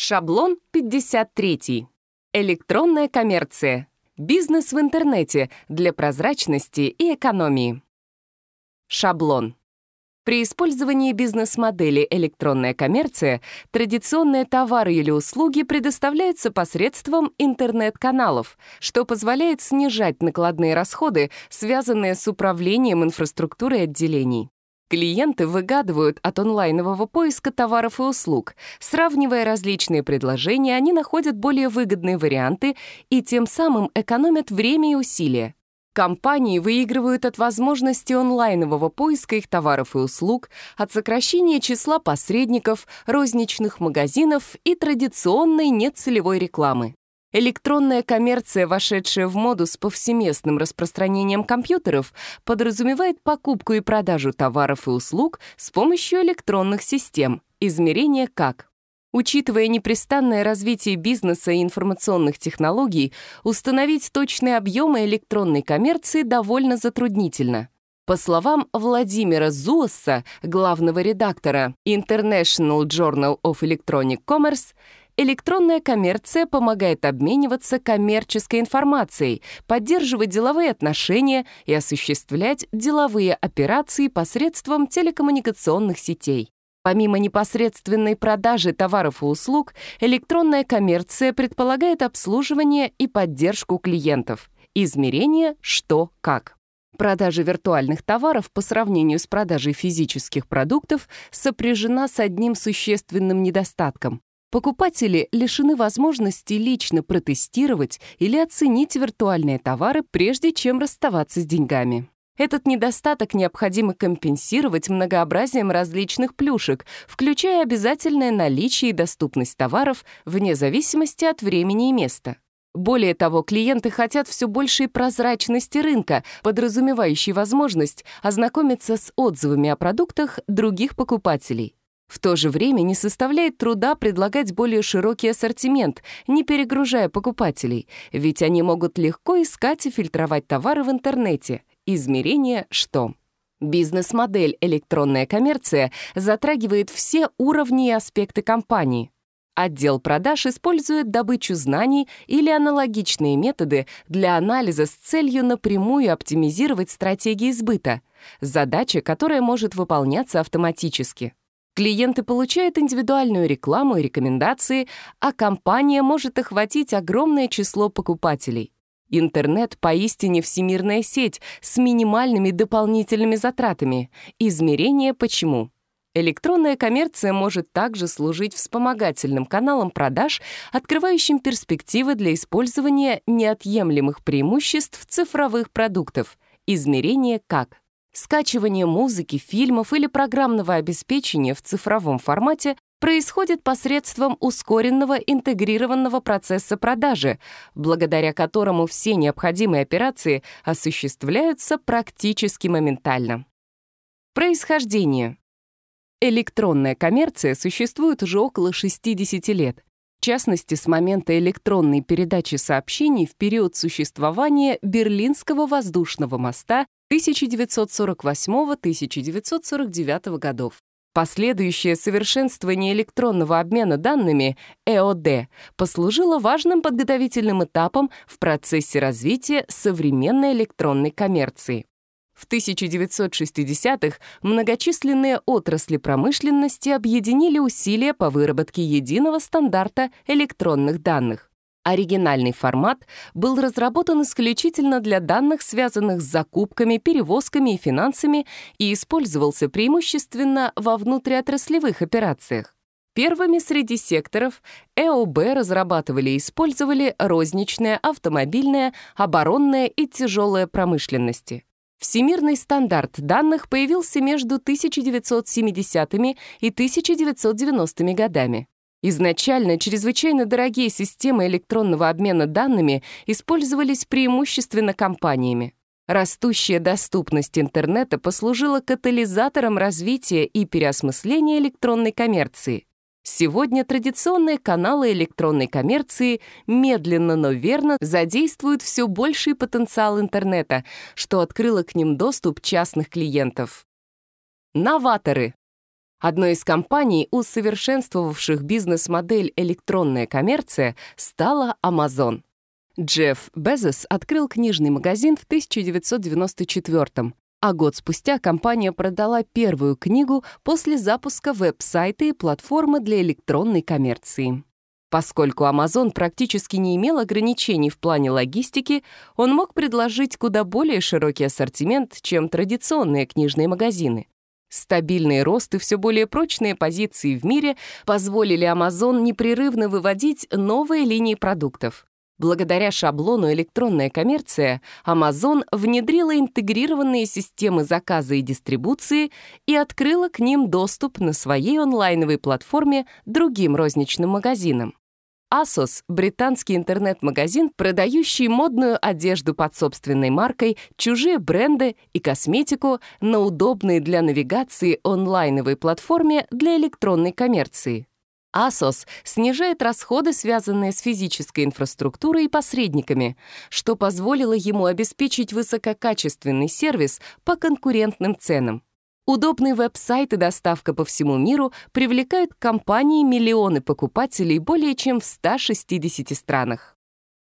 Шаблон 53. Электронная коммерция. Бизнес в интернете для прозрачности и экономии. Шаблон. При использовании бизнес-модели электронная коммерция традиционные товары или услуги предоставляются посредством интернет-каналов, что позволяет снижать накладные расходы, связанные с управлением инфраструктурой отделений. Клиенты выгадывают от онлайнового поиска товаров и услуг. Сравнивая различные предложения, они находят более выгодные варианты и тем самым экономят время и усилия. Компании выигрывают от возможности онлайнового поиска их товаров и услуг, от сокращения числа посредников, розничных магазинов и традиционной нецелевой рекламы. Электронная коммерция, вошедшая в моду с повсеместным распространением компьютеров, подразумевает покупку и продажу товаров и услуг с помощью электронных систем, Измерение как. Учитывая непрестанное развитие бизнеса и информационных технологий, установить точные объемы электронной коммерции довольно затруднительно. По словам Владимира Зуосса, главного редактора International Journal of Electronic Commerce, Электронная коммерция помогает обмениваться коммерческой информацией, поддерживать деловые отношения и осуществлять деловые операции посредством телекоммуникационных сетей. Помимо непосредственной продажи товаров и услуг, электронная коммерция предполагает обслуживание и поддержку клиентов. Измерение «что, как». Продажа виртуальных товаров по сравнению с продажей физических продуктов сопряжена с одним существенным недостатком. Покупатели лишены возможности лично протестировать или оценить виртуальные товары, прежде чем расставаться с деньгами. Этот недостаток необходимо компенсировать многообразием различных плюшек, включая обязательное наличие и доступность товаров вне зависимости от времени и места. Более того, клиенты хотят все большей прозрачности рынка, подразумевающей возможность ознакомиться с отзывами о продуктах других покупателей. В то же время не составляет труда предлагать более широкий ассортимент, не перегружая покупателей, ведь они могут легко искать и фильтровать товары в интернете. Измерение «что». Бизнес-модель «Электронная коммерция» затрагивает все уровни и аспекты компании. Отдел продаж использует добычу знаний или аналогичные методы для анализа с целью напрямую оптимизировать стратегии сбыта, задача, которая может выполняться автоматически. Клиенты получают индивидуальную рекламу и рекомендации, а компания может охватить огромное число покупателей. Интернет поистине всемирная сеть с минимальными дополнительными затратами. Измерение почему? Электронная коммерция может также служить вспомогательным каналом продаж, открывающим перспективы для использования неотъемлемых преимуществ цифровых продуктов. Измерение как? скачивание музыки, фильмов или программного обеспечения в цифровом формате происходит посредством ускоренного интегрированного процесса продажи, благодаря которому все необходимые операции осуществляются практически моментально. Происхождение. Электронная коммерция существует уже около 60 лет, в частности, с момента электронной передачи сообщений в период существования Берлинского воздушного моста 1948-1949 годов. Последующее совершенствование электронного обмена данными ЭОД послужило важным подготовительным этапом в процессе развития современной электронной коммерции. В 1960-х многочисленные отрасли промышленности объединили усилия по выработке единого стандарта электронных данных. Оригинальный формат был разработан исключительно для данных, связанных с закупками, перевозками и финансами, и использовался преимущественно во внутриотраслевых операциях. Первыми среди секторов ЭОБ разрабатывали и использовали розничная, автомобильная, оборонная и тяжелая промышленности. Всемирный стандарт данных появился между 1970-ми и 1990-ми годами. Изначально чрезвычайно дорогие системы электронного обмена данными использовались преимущественно компаниями. Растущая доступность интернета послужила катализатором развития и переосмысления электронной коммерции. Сегодня традиционные каналы электронной коммерции медленно, но верно задействуют все больший потенциал интернета, что открыло к ним доступ частных клиентов. Новаторы Одной из компаний, усовершенствовавших бизнес-модель «электронная коммерция», стала Amazon. Джефф Безос открыл книжный магазин в 1994 а год спустя компания продала первую книгу после запуска веб-сайта и платформы для электронной коммерции. Поскольку Amazon практически не имел ограничений в плане логистики, он мог предложить куда более широкий ассортимент, чем традиционные книжные магазины. Стабильный рост и все более прочные позиции в мире позволили Amazon непрерывно выводить новые линии продуктов. Благодаря шаблону «Электронная коммерция» Amazon внедрила интегрированные системы заказа и дистрибуции и открыла к ним доступ на своей онлайновой платформе другим розничным магазинам. Asos — британский интернет-магазин, продающий модную одежду под собственной маркой, чужие бренды и косметику на удобной для навигации онлайновой платформе для электронной коммерции. Asos снижает расходы, связанные с физической инфраструктурой и посредниками, что позволило ему обеспечить высококачественный сервис по конкурентным ценам. Удобные веб-сайты доставка по всему миру привлекают компании миллионы покупателей более чем в 160 странах.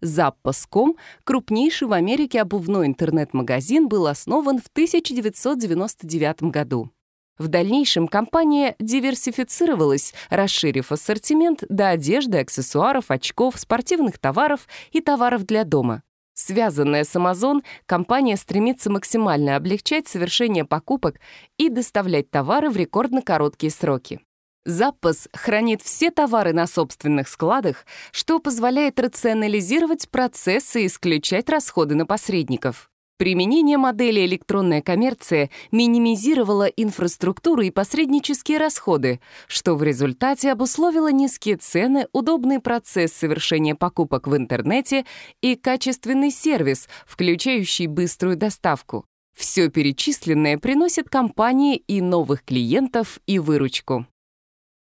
Zappos.com, крупнейший в Америке обувной интернет-магазин, был основан в 1999 году. В дальнейшем компания диверсифицировалась, расширив ассортимент до одежды, аксессуаров, очков, спортивных товаров и товаров для дома. Связанная с Amazon, компания стремится максимально облегчать совершение покупок и доставлять товары в рекордно короткие сроки. Запас хранит все товары на собственных складах, что позволяет рационализировать процессы и исключать расходы на посредников. Применение модели электронная коммерция минимизировало инфраструктуру и посреднические расходы, что в результате обусловило низкие цены, удобный процесс совершения покупок в интернете и качественный сервис, включающий быструю доставку. Все перечисленное приносит компании и новых клиентов, и выручку.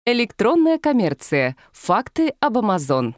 Электронная коммерция. Факты об Amazon.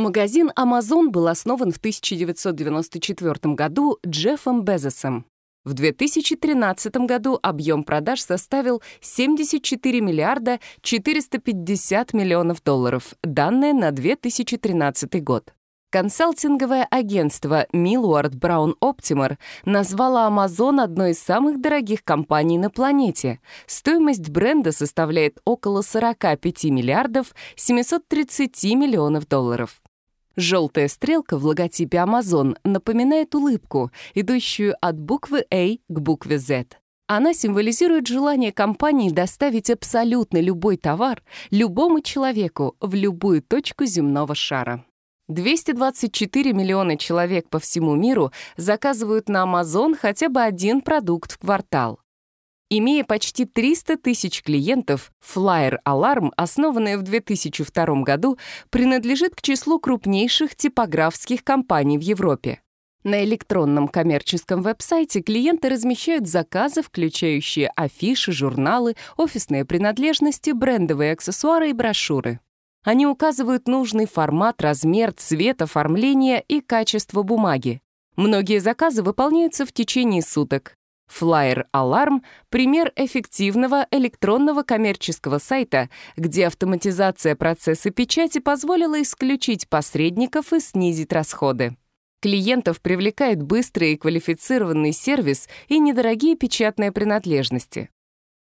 Магазин Amazon был основан в 1994 году Джеффом Безосом. В 2013 году объем продаж составил 74 миллиарда 450 миллионов долларов, данные на 2013 год. Консалтинговое агентство Millward Brown Optimer назвало Amazon одной из самых дорогих компаний на планете. Стоимость бренда составляет около 45 миллиардов 730 миллионов долларов. Желтая стрелка в логотипе Amazon напоминает улыбку, идущую от буквы A к букве Z. Она символизирует желание компании доставить абсолютно любой товар любому человеку в любую точку земного шара. 224 миллиона человек по всему миру заказывают на Amazon хотя бы один продукт в квартал. Имея почти 300 тысяч клиентов, Flyer Alarm, основанная в 2002 году, принадлежит к числу крупнейших типографских компаний в Европе. На электронном коммерческом веб-сайте клиенты размещают заказы, включающие афиши, журналы, офисные принадлежности, брендовые аксессуары и брошюры. Они указывают нужный формат, размер, цвет, оформление и качество бумаги. Многие заказы выполняются в течение суток. Flyer Alarm — пример эффективного электронного коммерческого сайта, где автоматизация процесса печати позволила исключить посредников и снизить расходы. Клиентов привлекает быстрый и квалифицированный сервис и недорогие печатные принадлежности.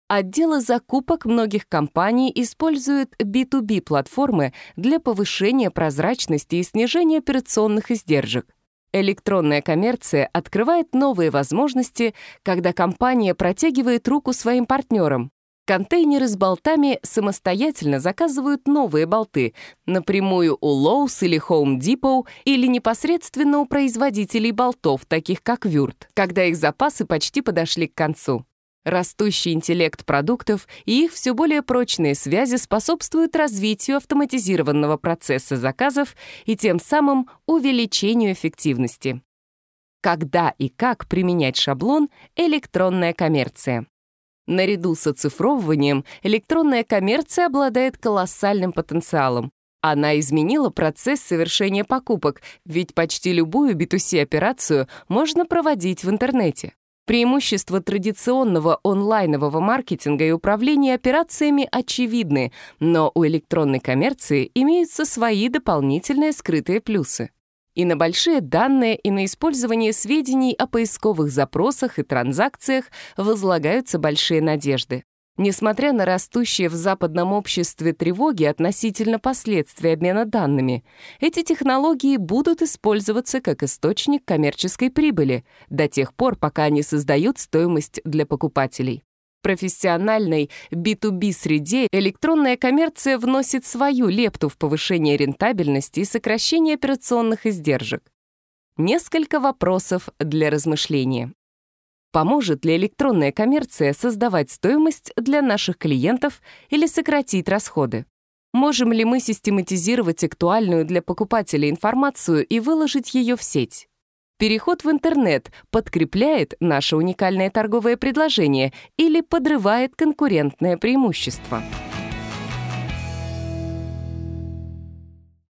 Отделы закупок многих компаний используют B2B-платформы для повышения прозрачности и снижения операционных издержек. Электронная коммерция открывает новые возможности, когда компания протягивает руку своим партнерам. Контейнеры с болтами самостоятельно заказывают новые болты напрямую у Lowe's или Home Depot или непосредственно у производителей болтов, таких как Вюрт, когда их запасы почти подошли к концу. Растущий интеллект продуктов и их все более прочные связи способствуют развитию автоматизированного процесса заказов и тем самым увеличению эффективности. Когда и как применять шаблон «Электронная коммерция». Наряду с оцифровыванием электронная коммерция обладает колоссальным потенциалом. Она изменила процесс совершения покупок, ведь почти любую B2C-операцию можно проводить в интернете. Преимущества традиционного онлайнового маркетинга и управления операциями очевидны, но у электронной коммерции имеются свои дополнительные скрытые плюсы. И на большие данные, и на использование сведений о поисковых запросах и транзакциях возлагаются большие надежды. Несмотря на растущие в западном обществе тревоги относительно последствий обмена данными, эти технологии будут использоваться как источник коммерческой прибыли до тех пор, пока они создают стоимость для покупателей. В профессиональной B2B-среде электронная коммерция вносит свою лепту в повышение рентабельности и сокращение операционных издержек. Несколько вопросов для размышления. Поможет ли электронная коммерция создавать стоимость для наших клиентов или сократить расходы? Можем ли мы систематизировать актуальную для покупателя информацию и выложить ее в сеть? Переход в интернет подкрепляет наше уникальное торговое предложение или подрывает конкурентное преимущество?